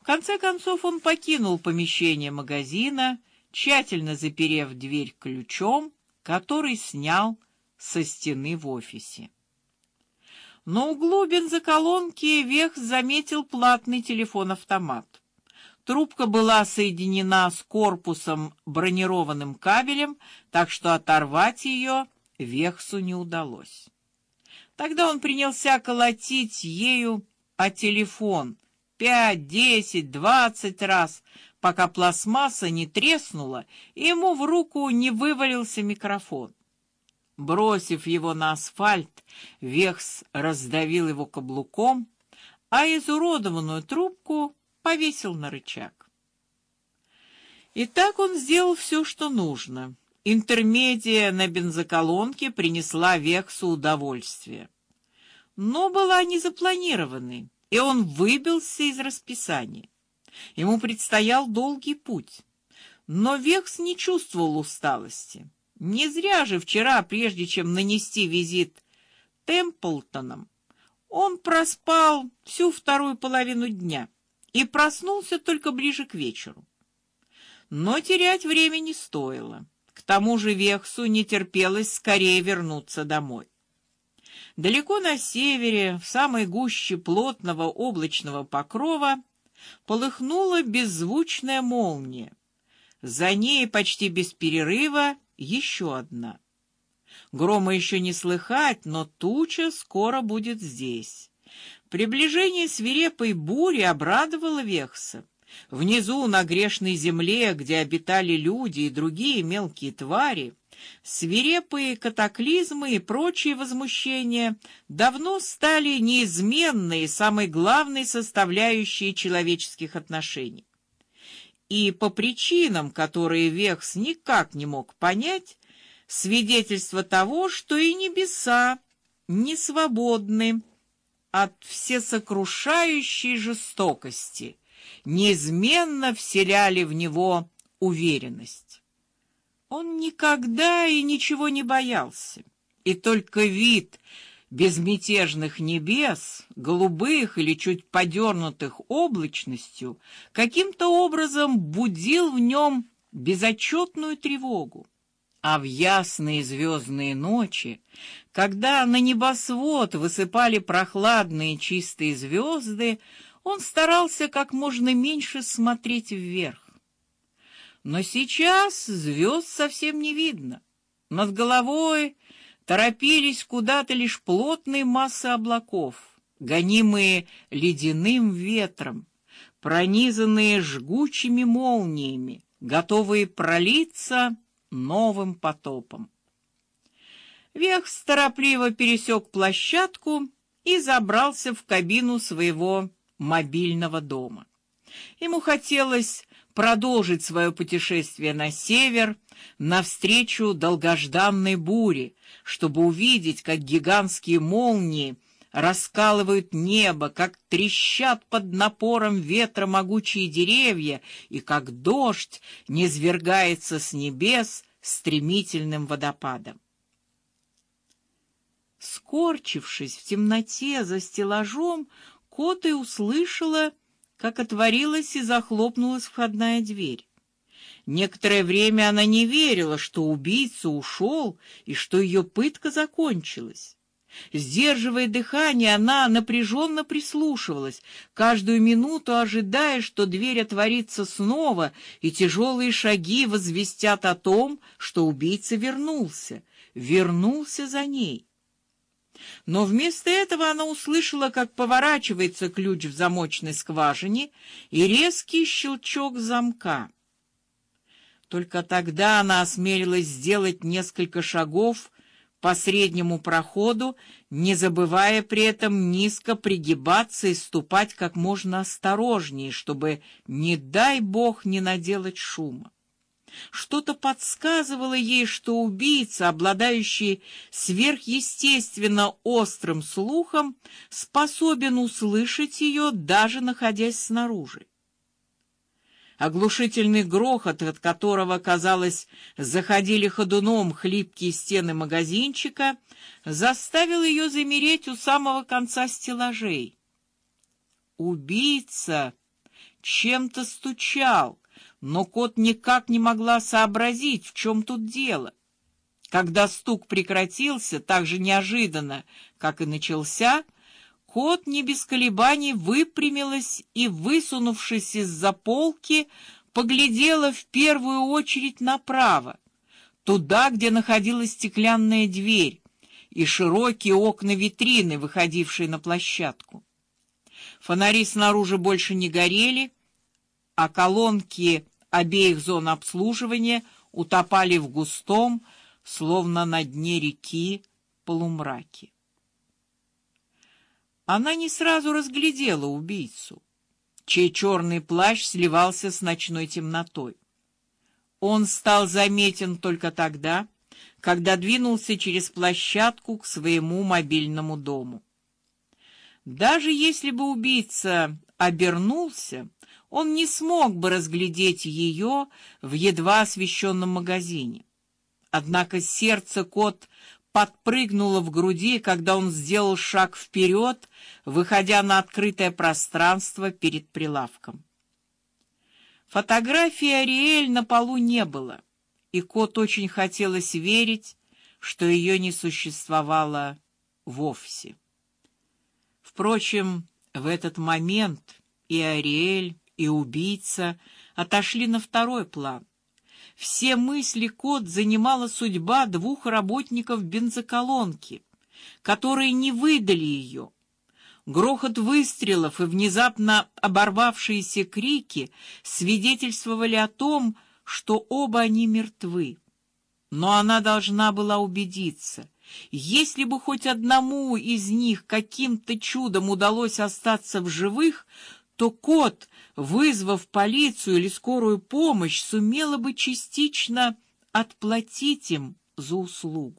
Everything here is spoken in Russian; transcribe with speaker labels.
Speaker 1: В конце концов он покинул помещение магазина, тщательно заперев дверь ключом, который снял со стены в офисе. На углу бензоколонки Вех заметил платный телефон-автомат. Трубка была соединена с корпусом бронированным кабелем, так что оторвать ее Вехсу не удалось. Тогда он принялся колотить ею о телефон пять, десять, двадцать раз, пока пластмасса не треснула и ему в руку не вывалился микрофон. Бросив его на асфальт, Вехс раздавил его каблуком, а изуродованную трубку повесил на рычаг. И так он сделал все, что нужно. Интермедия на бензоколонке принесла Вехсу удовольствие, но была не запланированной, и он выбился из расписания. Ему предстоял долгий путь, но Вехс не чувствовал усталости. Не зря же вчера, прежде чем нанести визит Темплтонам, он проспал всю вторую половину дня и проснулся только ближе к вечеру. Но терять время не стоило. К тому же Вехсу не терпелось скорее вернуться домой. Далеко на севере, в самой гуще плотного облачного покрова, полыхнула беззвучная молния. За ней почти без перерыва еще одна. Грома еще не слыхать, но туча скоро будет здесь. Приближение свирепой бури обрадовало Вехса. Внизу на грешной земле, где обитали люди и другие мелкие твари, свирепые катаклизмы и прочие возмущения давно стали неизменной самой главной составляющей человеческих отношений. И по причинам, которые Вехс никак не мог понять, свидетельство того, что и небеса не свободны от всесокрушающей жестокости, неизменно вселяли в него уверенность. Он никогда и ничего не боялся, и только вид безмятежных небес, голубых или чуть подернутых облачностью, каким-то образом будил в нем безотчетную тревогу. А в ясные звездные ночи, когда на небосвод высыпали прохладные чистые звезды, он старался как можно меньше смотреть вверх. Но сейчас звезд совсем не видно. Над головой торопились куда-то лишь плотные массы облаков, гонимые ледяным ветром, пронизанные жгучими молниями, готовые пролиться новым потопом. Вех торопливо пересек площадку и забрался в кабину своего мобильного дома. Ему хотелось продолжить свое путешествие на север, навстречу долгожданной буре, чтобы увидеть, как гигантские молнии раскалывают небо, как трещат под напором ветра могучие деревья и как дождь низвергается с небес стремительным водопадом. Скорчившись в темноте за стеллажом, Кота услышала, как отворилась и захлопнулась входная дверь. Некоторое время она не верила, что убийца ушел и что ее пытка закончилась. Сдерживая дыхание, она напряженно прислушивалась, каждую минуту ожидая, что дверь отворится снова, и тяжелые шаги возвестят о том, что убийца вернулся, вернулся за ней. Но вместо этого она услышала, как поворачивается ключ в замочной скважине и резкий щелчок замка. Только тогда она осмелилась сделать несколько шагов по среднему проходу, не забывая при этом низко пригибаться и ступать как можно осторожнее, чтобы не дай бог не наделать шума. Что-то подсказывало ей, что убийца, обладающий сверхъестественно острым слухом, способен услышать ее, даже находясь снаружи. Оглушительный грохот, от которого, казалось, заходили ходуном хлипкие стены магазинчика, заставил ее замереть у самого конца стеллажей. Убийца чем-то стучал, но кот никак не могла сообразить, в чем тут дело. Когда стук прекратился так же неожиданно, как и начался, кот не без колебаний выпрямилась и, высунувшись из-за полки, поглядела в первую очередь направо, туда, где находилась стеклянная дверь и широкие окна витрины, выходившие на площадку. Фонари снаружи больше не горели, а колонки обеих зон обслуживания утопали в густом, словно на дне реки, полумраке. Она не сразу разглядела убийцу, чей черный плащ сливался с ночной темнотой. Он стал заметен только тогда, когда двинулся через площадку к своему мобильному дому. Даже если бы убийца обернулся, он не смог бы разглядеть ее в едва освещенном магазине. Однако сердце кот подпрыгнуло в груди, когда он сделал шаг вперед, выходя на открытое пространство перед прилавком. Фотографии Ариэль на полу не было, и кот очень хотелось верить, что ее не существовало вовсе. Впрочем, в этот момент и Ариэль, и убийца отошли на второй план. Все мысли кот занимала судьба двух работников бензоколонки, которые не выдали ее. Грохот выстрелов и внезапно оборвавшиеся крики свидетельствовали о том, что оба они мертвы. Но она должна была убедиться. Если бы хоть одному из них каким-то чудом удалось остаться в живых, то кот, вызвав полицию или скорую помощь, сумела бы частично отплатить им за услугу.